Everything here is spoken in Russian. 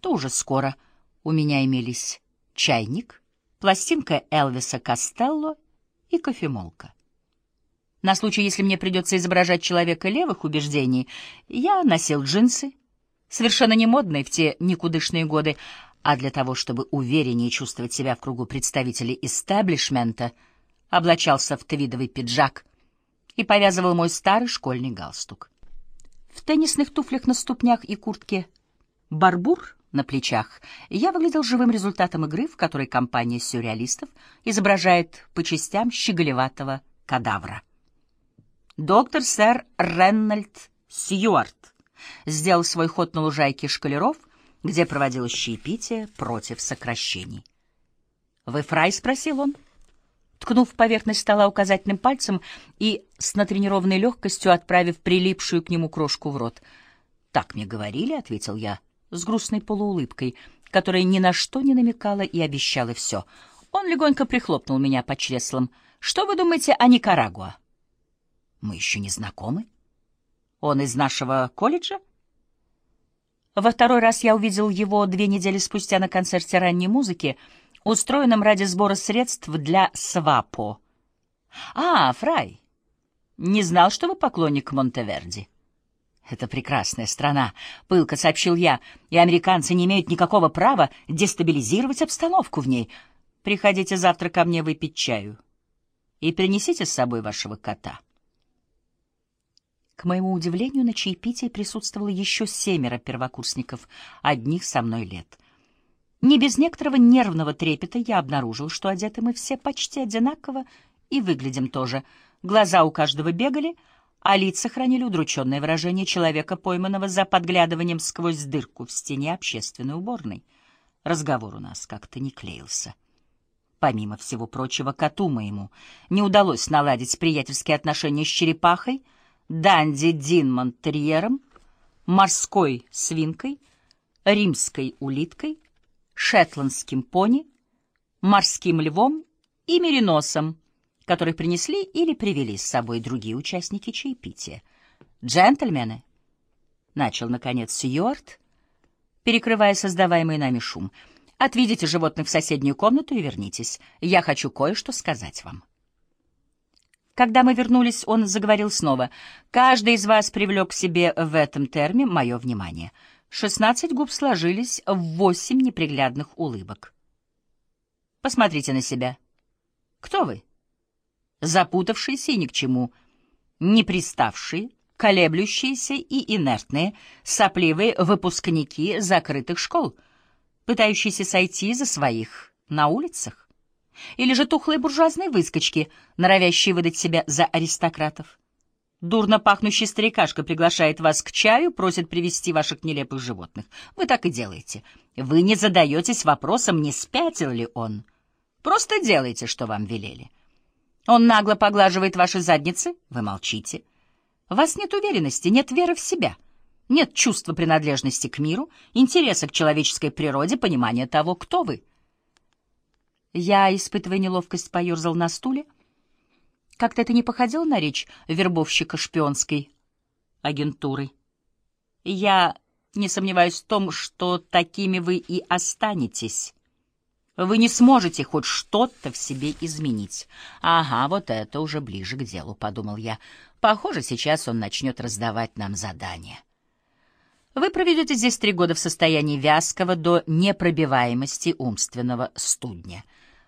то уже скоро у меня имелись чайник, пластинка Элвиса Костелло и кофемолка. На случай, если мне придется изображать человека левых убеждений, я носил джинсы, совершенно не модные в те никудышные годы, а для того, чтобы увереннее чувствовать себя в кругу представителей истеблишмента, облачался в твидовый пиджак и повязывал мой старый школьный галстук. В теннисных туфлях на ступнях и куртке «Барбур» на плечах я выглядел живым результатом игры, в которой компания сюрреалистов изображает по частям щеголеватого кадавра. Доктор сэр Реннольд Сьюарт сделал свой ход на лужайке шкалеров, где проводилось чаепитие против сокращений. «Вы фрай?» — спросил он, ткнув поверхность стола указательным пальцем и с натренированной легкостью отправив прилипшую к нему крошку в рот. «Так мне говорили», — ответил я с грустной полуулыбкой, которая ни на что не намекала и обещала все. Он легонько прихлопнул меня по чреслам. «Что вы думаете о Никарагуа?» Мы еще не знакомы? Он из нашего колледжа? Во второй раз я увидел его две недели спустя на концерте ранней музыки, устроенном ради сбора средств для СВАПО. А, Фрай, не знал, что вы поклонник Монтеверди. Это прекрасная страна, пылко сообщил я, и американцы не имеют никакого права дестабилизировать обстановку в ней. Приходите завтра ко мне выпить чаю и принесите с собой вашего кота. К моему удивлению, на чаепитии присутствовало еще семеро первокурсников, одних со мной лет. Не без некоторого нервного трепета я обнаружил, что одеты мы все почти одинаково и выглядим тоже. Глаза у каждого бегали, а лица хранили удрученное выражение человека, пойманного за подглядыванием сквозь дырку в стене общественной уборной. Разговор у нас как-то не клеился. Помимо всего прочего, коту моему не удалось наладить приятельские отношения с черепахой — Данди Динмонтерьером, морской свинкой, римской улиткой, шетландским пони, морским львом и мериносом, который принесли или привели с собой другие участники чаепития. «Джентльмены!» — начал, наконец, Сьюарт, перекрывая создаваемый нами шум. «Отведите животных в соседнюю комнату и вернитесь. Я хочу кое-что сказать вам». Когда мы вернулись, он заговорил снова. «Каждый из вас привлек к себе в этом терме мое внимание. Шестнадцать губ сложились в восемь неприглядных улыбок. Посмотрите на себя. Кто вы? Запутавшиеся и ни к чему, не приставшие, колеблющиеся и инертные, сопливые выпускники закрытых школ, пытающиеся сойти за своих на улицах. Или же тухлые буржуазные выскочки, норовящие выдать себя за аристократов? Дурно пахнущий старикашка приглашает вас к чаю, просит привести ваших нелепых животных. Вы так и делаете. Вы не задаетесь вопросом, не спятил ли он. Просто делайте, что вам велели. Он нагло поглаживает ваши задницы, вы молчите. Вас нет уверенности, нет веры в себя, нет чувства принадлежности к миру, интереса к человеческой природе, понимания того, кто вы. Я, испытывая неловкость, поерзал на стуле. Как-то это не походило на речь вербовщика шпионской агентуры. Я не сомневаюсь в том, что такими вы и останетесь. Вы не сможете хоть что-то в себе изменить. Ага, вот это уже ближе к делу, — подумал я. Похоже, сейчас он начнет раздавать нам задания. Вы проведете здесь три года в состоянии вязкого до непробиваемости умственного студня —